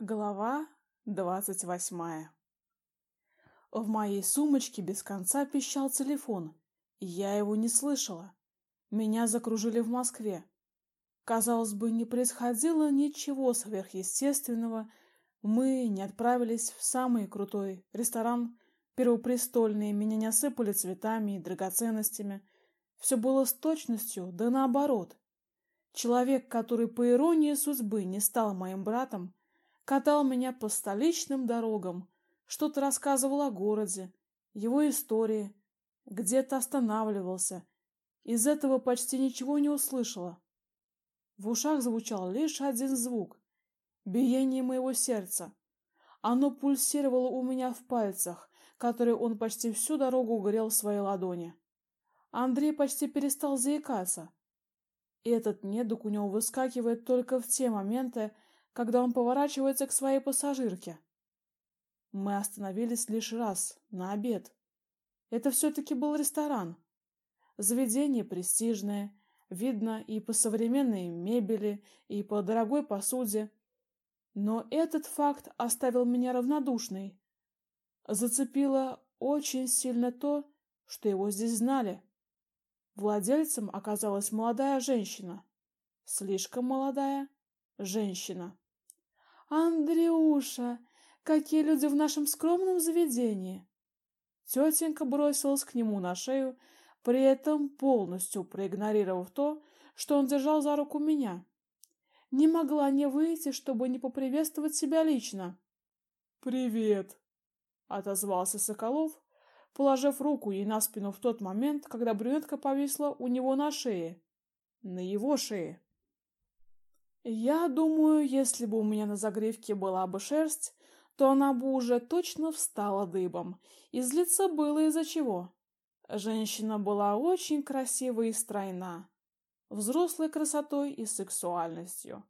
Глава двадцать восьмая В моей сумочке без конца пищал телефон, я его не слышала. Меня закружили в Москве. Казалось бы, не происходило ничего сверхъестественного. Мы не отправились в самый крутой ресторан первопрестольный, меня не осыпали цветами и драгоценностями. Все было с точностью, да наоборот. Человек, который по иронии судьбы не стал моим братом, катал меня по столичным дорогам, что-то рассказывал о городе, его истории, где-то останавливался. Из этого почти ничего не услышала. В ушах звучал лишь один звук биение моего сердца. Оно пульсировало у меня в пальцах, которые он почти всю дорогу грел в своей ладони. Андрей почти перестал заикаться. Этот недуг у него выскакивает только в те моменты, когда он поворачивается к своей пассажирке. Мы остановились лишь раз, на обед. Это все-таки был ресторан. Заведение престижное, видно и по современной мебели, и по дорогой посуде. Но этот факт оставил меня равнодушной. Зацепило очень сильно то, что его здесь знали. Владельцем оказалась молодая женщина. Слишком молодая женщина. Андрюша, какие люди в нашем скромном заведении. Тетенька бросилась к нему на шею, при этом полностью проигнорировав то, что он держал за руку меня. Не могла не выйти, чтобы не поприветствовать себя лично. Привет, отозвался Соколов, положив руку ей на спину в тот момент, когда брюнетка повисла у него на шее, на его шее. Я думаю, если бы у меня на загривке была бы шерсть, то она бы уже точно встала дыбом. И злиться было из-за чего. Женщина была очень красивая и стройна, взрослой красотой и сексуальностью.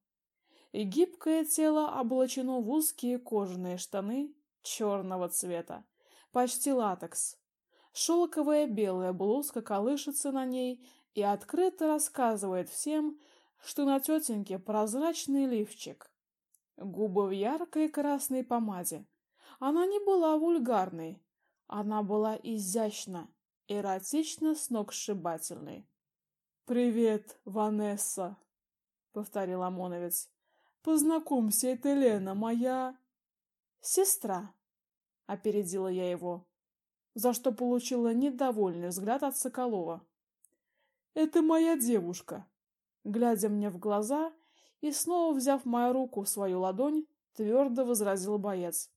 И гибкое тело облачено в узкие кожаные штаны черного цвета, почти латекс. Шелковая белая блузка колышется на ней и открыто рассказывает всем, что на тетеньке прозрачный лифчик, губы в яркой красной помаде. Она не была вульгарной, она была изящна, эротично сногсшибательной. Привет, Ванесса, повторил Омоновец. Познакомься, это Лена, моя сестра. Опередила я его, за что получила недовольный взгляд от Соколова. Это моя девушка, глядя мне в глаза и снова взяв мою руку в свою ладонь, твердо возразил боец.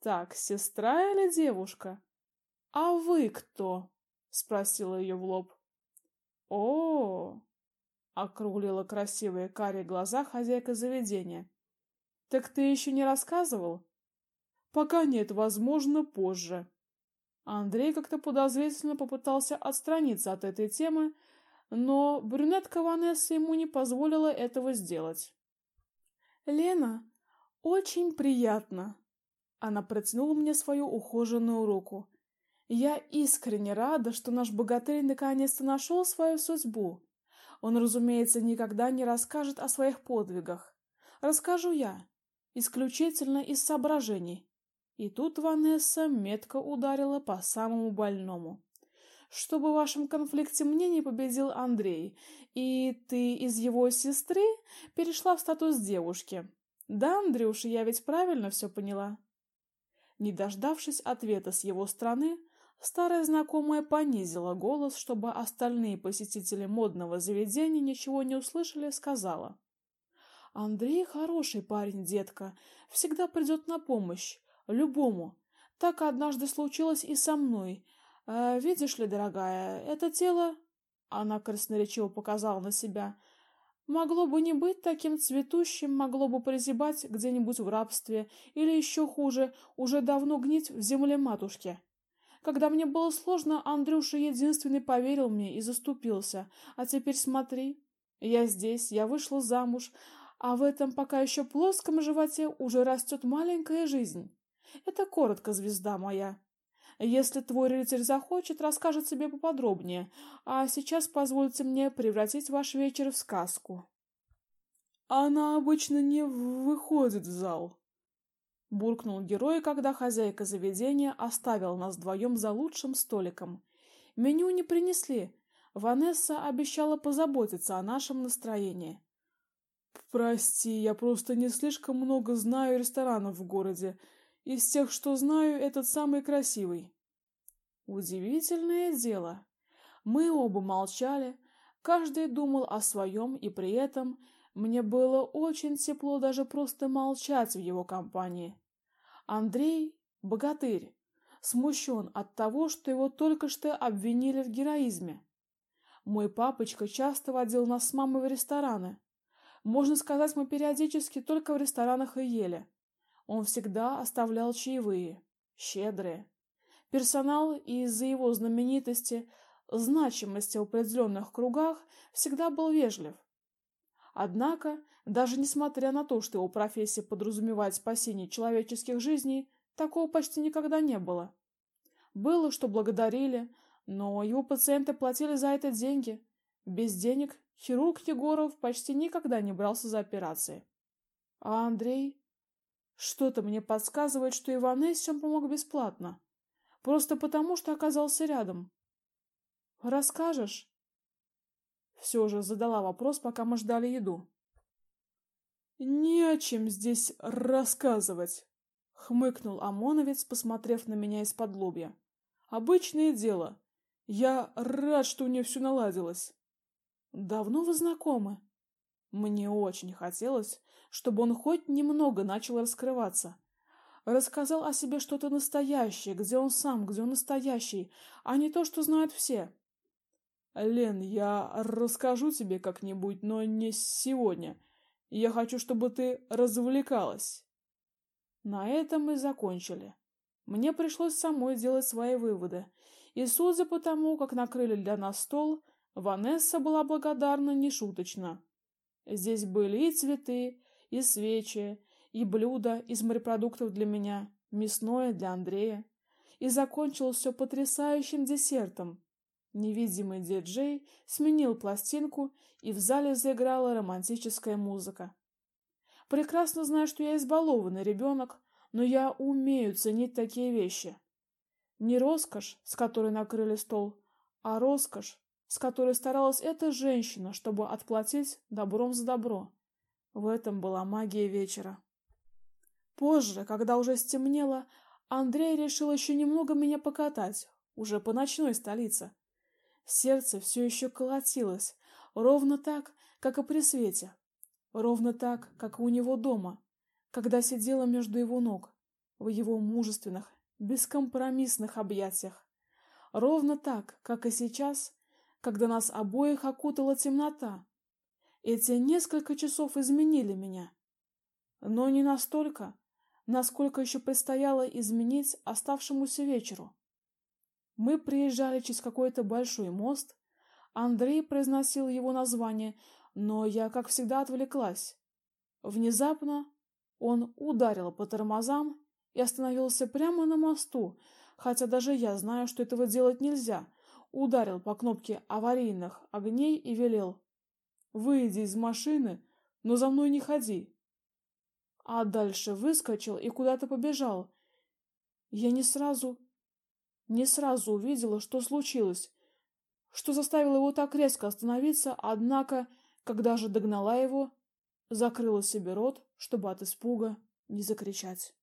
Так, сестра или девушка? А вы кто? спросила ее в лоб. О! округлила красивые карие глаза хозяйка заведения. Так ты еще не рассказывал? Пока нет, возможно, позже. Андрей как-то подозрительно попытался отстраниться от этой темы, но брюнетка Ванесса ему не позволила этого сделать. Лена, очень приятно. Она протянула мне свою ухоженную руку. Я искренне рада, что наш богатырь наконец-то нашел свою судьбу. Он, разумеется, никогда не расскажет о своих подвигах. Расскажу я, исключительно из соображений. И тут Ванесса метко ударила по самому больному чтобы в вашем конфликте мнений победил Андрей, и ты из его сестры перешла в статус девушки. Да, Андрюша, я ведь правильно все поняла. Не дождавшись ответа с его стороны, старая знакомая понизила голос, чтобы остальные посетители модного заведения ничего не услышали, сказала: Андрей хороший парень, детка, всегда придет на помощь любому. Так однажды случилось и со мной. А, видишь ли, дорогая, это тело, она красноречиво показала на себя, могло бы не быть таким цветущим, могло бы прозябать где-нибудь в рабстве или еще хуже, уже давно гнить в земле матушки. Когда мне было сложно, Андрюша единственный поверил мне и заступился. А теперь смотри, я здесь, я вышла замуж, а в этом пока еще плоском животе уже растет маленькая жизнь. Это коротко, звезда моя. Если твой рыцарь захочет, расскажет тебе поподробнее. А сейчас позвольте мне превратить ваш вечер в сказку. Она обычно не выходит в зал, буркнул герой, когда хозяйка заведения оставила нас вдвоем за лучшим столиком. Меню не принесли. Ванесса обещала позаботиться о нашем настроении. Прости, я просто не слишком много знаю ресторанов в городе. Из тех, что знаю, этот самый красивый. Удивительное дело. Мы оба молчали, каждый думал о своем, и при этом мне было очень тепло даже просто молчать в его компании. Андрей — богатырь, смущен от того, что его только что обвинили в героизме. Мой папочка часто водил нас с мамой в рестораны. Можно сказать, мы периодически только в ресторанах и ели. Он всегда оставлял чаевые, щедрые. Персонал из-за его знаменитости, значимости в определенных кругах всегда был вежлив. Однако, даже несмотря на то, что его профессия подразумевает спасение человеческих жизней, такого почти никогда не было. Было, что благодарили, но его пациенты платили за это деньги. Без денег хирург Егоров почти никогда не брался за операции. А Андрей? Что-то мне подсказывает, что Иванессе он помог бесплатно. Просто потому, что оказался рядом. Расскажешь? Все же задала вопрос, пока мы ждали еду. Не о чем здесь рассказывать, хмыкнул Омоновец, посмотрев на меня из-под лобья. Обычное дело. Я рад, что у нее все наладилось. Давно вы знакомы? Мне очень хотелось, чтобы он хоть немного начал раскрываться. Рассказал о себе что-то настоящее, где он сам, где он настоящий, а не то, что знают все. Лен, я расскажу тебе как-нибудь, но не сегодня. Я хочу, чтобы ты развлекалась. На этом мы закончили. Мне пришлось самой делать свои выводы, и судя по тому, как накрыли для нас стол, Ванесса была благодарна нешуточно. Здесь были и цветы, и свечи, и блюда из морепродуктов для меня, мясное для Андрея. И закончилось все потрясающим десертом, Невидимый диджей сменил пластинку, и в зале заиграла романтическая музыка. Прекрасно знаю, что я избалованный ребенок, но я умею ценить такие вещи. Не роскошь, с которой накрыли стол, а роскошь, с которой старалась эта женщина, чтобы отплатить добром за добро. В этом была магия вечера. Позже, когда уже стемнело, Андрей решил еще немного меня покатать, уже по ночной столице. Сердце все еще колотилось, ровно так, как и при свете, ровно так, как у него дома, когда сидела между его ног, в его мужественных, бескомпромиссных объятиях, ровно так, как и сейчас, когда нас обоих окутала темнота. Эти несколько часов изменили меня, но не настолько, насколько еще предстояло изменить оставшемуся вечеру. Мы приезжали через какой-то большой мост. Андрей произносил его название, но я, как всегда, отвлеклась. Внезапно он ударил по тормозам и остановился прямо на мосту, хотя даже я знаю, что этого делать нельзя. Ударил по кнопке аварийных огней и велел: "Выйди из машины, но за мной не ходи". А дальше выскочил и куда-то побежал. Я не сразу не сразу увидела, что случилось, что заставило его так резко остановиться, однако, когда же догнала его, закрыла себе рот, чтобы от испуга не закричать.